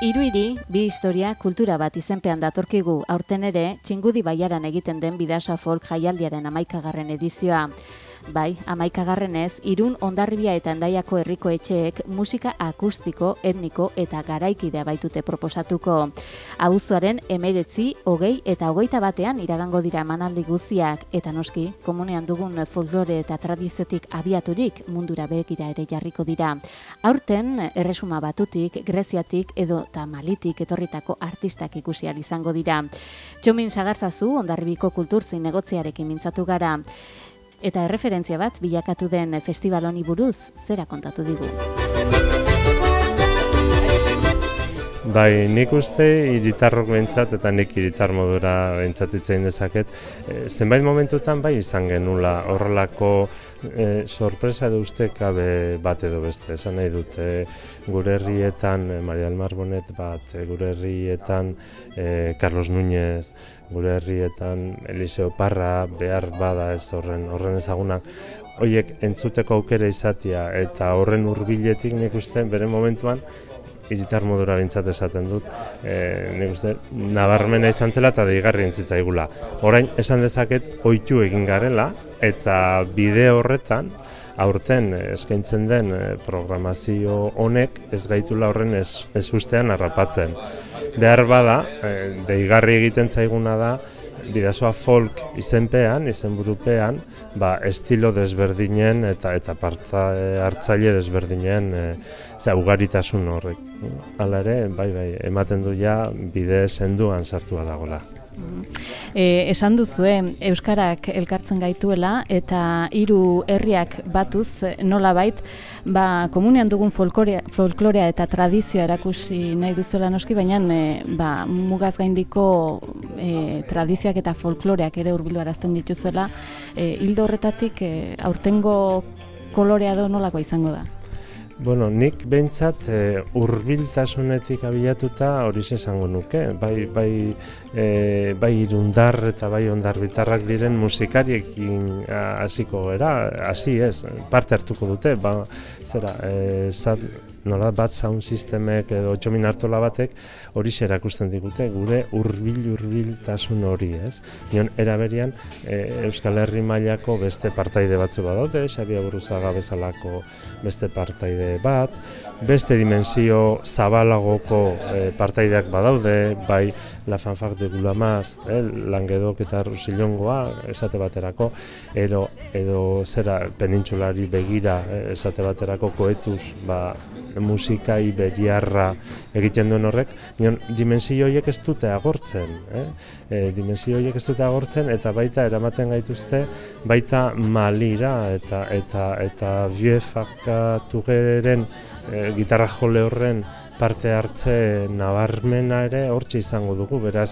Iruiri, bi historia, kultura bat izenpean datorkigu, aurten ere, txingudi baiaran egiten den bidasa folk jaialdiaren amaikagarren edizioa. Bai, amaikagarrenez, irun ondarribia eta endaiako herriko etxeek musika akustiko, etniko eta garaikidea baitute proposatuko. Auzoaren emeretzi, hogei eta hogeita batean iragango dira emanaldi guztiak eta noski, komunean dugun folklore eta tradiziotik abiaturik mundura begira ere jarriko dira. Aurten, erresuma batutik, greziatik edo tamalitik etorritako artistak ikusial izango dira. Txomin sagartzazu, ondarribiko kulturzin negotziarekin mintzatu gara. Eta erreferentzia bat bilakatu den festival honi buruz, zera kontatu digu. Bai, nik uste iritarrok behintzat eta nik iritar modura behintzat itzein dezaket. E, zenbait momentutan bai izan genula horrelako e, sorpresa edo uste kabe bat edo beste. Esan nahi dute gure herrietan e, Maria del Mar Bonet bat, e, gure herrietan e, Carlos Núñez, gure herrietan Eliseo Parra behar bada ez horren horren ezagunak hoiek entzuteko aukera izatea eta horren hurbiletik nik uste bere momentuan iritar modura bintzat esaten dut, e, nik uste, nabarmena izan zela eta deigarri entzitzaigula. Orain, esan dezaket, oitu egin garela, eta bide horretan, aurten eskaintzen den programazio honek ez gaitula horren ez, ez ustean harrapatzen behar bada, e, deigarri egiten zaiguna da, bidazoa folk izenpean, izenburupean, ba, estilo desberdinen eta eta parta hartzaile desberdinen e, ugaritasun horrek. Hala ere, bai, bai, ematen du ja bide senduan sartua dagola. E, esan duzue euskarak elkartzen gaituela eta hiru herriak batuz nolabait ba komunean dugun folklorea, folklorea eta tradizioa erakusi nahi duzuela noski baina e, ba, mugaz gaindiko e, tradizioak eta folkloreak ere hurbildu arazten dituzuela e, hildo horretatik e, aurtengo kolorea do nolako izango da? Bueno, nik behintzat e, urbiltasunetik abilatuta hori esango nuke, bai, bai, e, bai irundar eta bai ondar bitarrak diren musikariekin hasiko gara, hasi ez, parte hartuko dute, ba, zera, e, nola bat sound sistemek edo txomin hartola batek hori erakusten digute gure hurbil hurbiltasun hori, ez? Nion eraberian e, Euskal Herri mailako beste partaide batzu badaude, Xabia Buruzaga bezalako beste partaide bat, beste dimensio zabalagoko e, partaideak badaude, bai La Fanfare de Gulamaz, eh, Langedok eta Rusilongoa esate baterako, edo, edo zera penintxulari begira eh, esate baterako koetuz, ba, musika iberiarra egiten duen horrek, nion, dimensio horiek ez dute agortzen, eh? E, dimensio horiek ez dute agortzen, eta baita eramaten gaituzte, baita malira, eta eta eta geren e, gitarra jole horren parte hartze nabarmena ere hortxe izango dugu, beraz,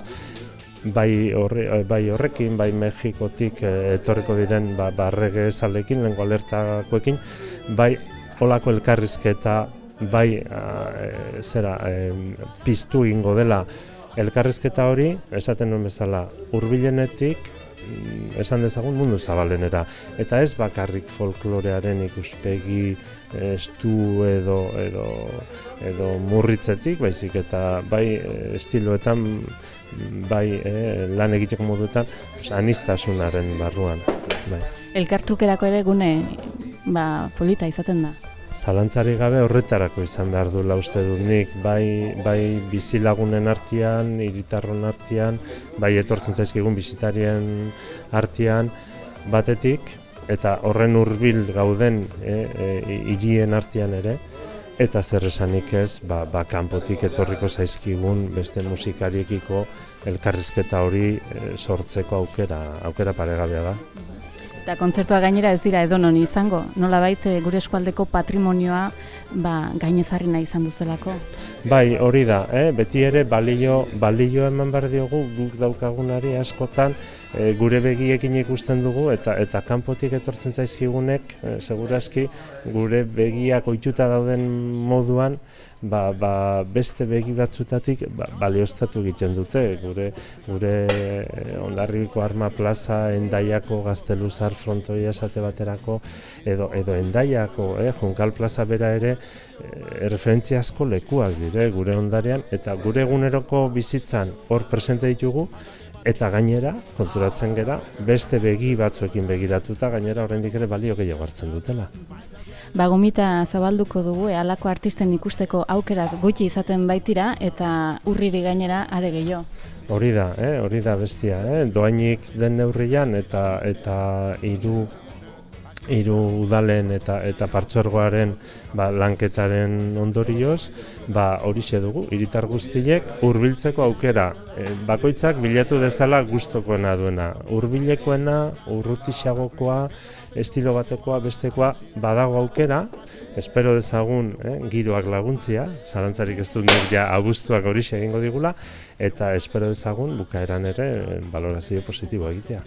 bai, horre, bai horrekin, bai Mexikotik e, etorriko diren ba, barrege zalekin, lengua alertakoekin, bai olako elkarrizketa bai e, zera e, piztu ingo dela elkarrizketa hori esaten nuen bezala hurbilenetik mm, esan dezagun mundu zabalenera. Eta ez bakarrik folklorearen ikuspegi estu edo edo edo murritzetik baizik eta bai estiloetan bai e, lan egiteko moduetan anistasunaren barruan. Bai. Elkartrukerako ere gune ba, polita izaten da zalantzari gabe horretarako izan behar du uste dut nik, bai, bai bizilagunen artean, hiritarron artean, bai etortzen zaizkigun bizitarien artean batetik, eta horren hurbil gauden e, e, artean ere, eta zer esanik ez, ba, ba kanpotik etorriko zaizkigun beste musikariekiko elkarrizketa hori e, sortzeko aukera, aukera paregabea da. Eta kontzertua gainera ez dira edonon izango, nola baita eh, gure eskualdeko patrimonioa ba, gainezarri nahi izan duzelako? Bai, hori da, eh? beti ere balio, balio eman behar diogu guk daukagunari askotan e, gure begiekin ikusten dugu eta eta kanpotik etortzen zaizkigunek e, segurazki gure begiak ohituta dauden moduan ba, ba, beste begi batzutatik ba, balioztatu egiten dute. Gure gure ondarribiko arma plaza endaiako gazteluzar frontoia esate baterako edo edo endaiako eh, junkal plaza bera ere e, referentzia asko lekuak dire gure ondarean eta gure eguneroko bizitzan hor presente ditugu eta gainera, konturatzen gera, beste begi batzuekin begiratuta, gainera oraindik ere balio gehiago hartzen dutela. Ba, gomita zabalduko dugu, e, alako artisten ikusteko aukerak gutxi izaten baitira, eta urriri gainera are gehiago. Hori da, eh? hori da bestia, eh? doainik den neurrian eta eta hiru hiru udalen eta eta partxorgoaren ba, lanketaren ondorioz, ba horixe dugu hiritar guztiek hurbiltzeko aukera. E, bakoitzak bilatu dezala gustokoena duena. Hurbilekoena, urrutixagokoa, estilo batekoa, bestekoa badago aukera. Espero dezagun, eh, giroak laguntzia, zarantzarik ez dut ja abuztuak horixe egingo digula eta espero dezagun bukaeran ere valorazio positibo egitea.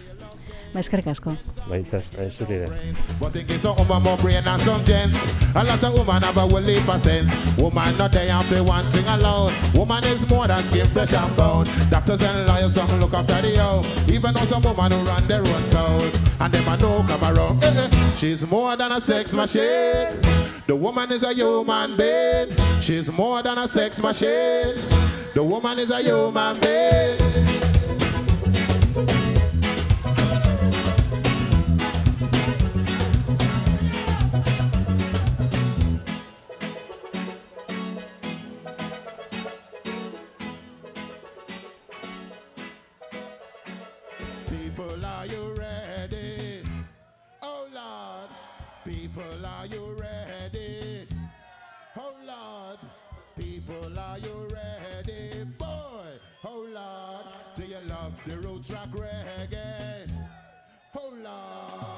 Ba, eskerrik asko. Baitaz, ez zuri da. But think it's a woman more brain and some gents. A lot of woman have a will leap a sense. Woman not there and for one thing alone. Woman is more than skin, flesh and bone. Doctors and lawyers some look after the old. Even though some woman who run their own soul. And them a know come around. Eh, eh. She's more than a sex machine. The woman is a human being. She's more than a sex machine. The woman is a human being. People, are you ready? Oh Lord, people, are you ready? Oh Lord, people, are you ready? Boy, oh Lord, do you love the road track reggae? Oh Lord.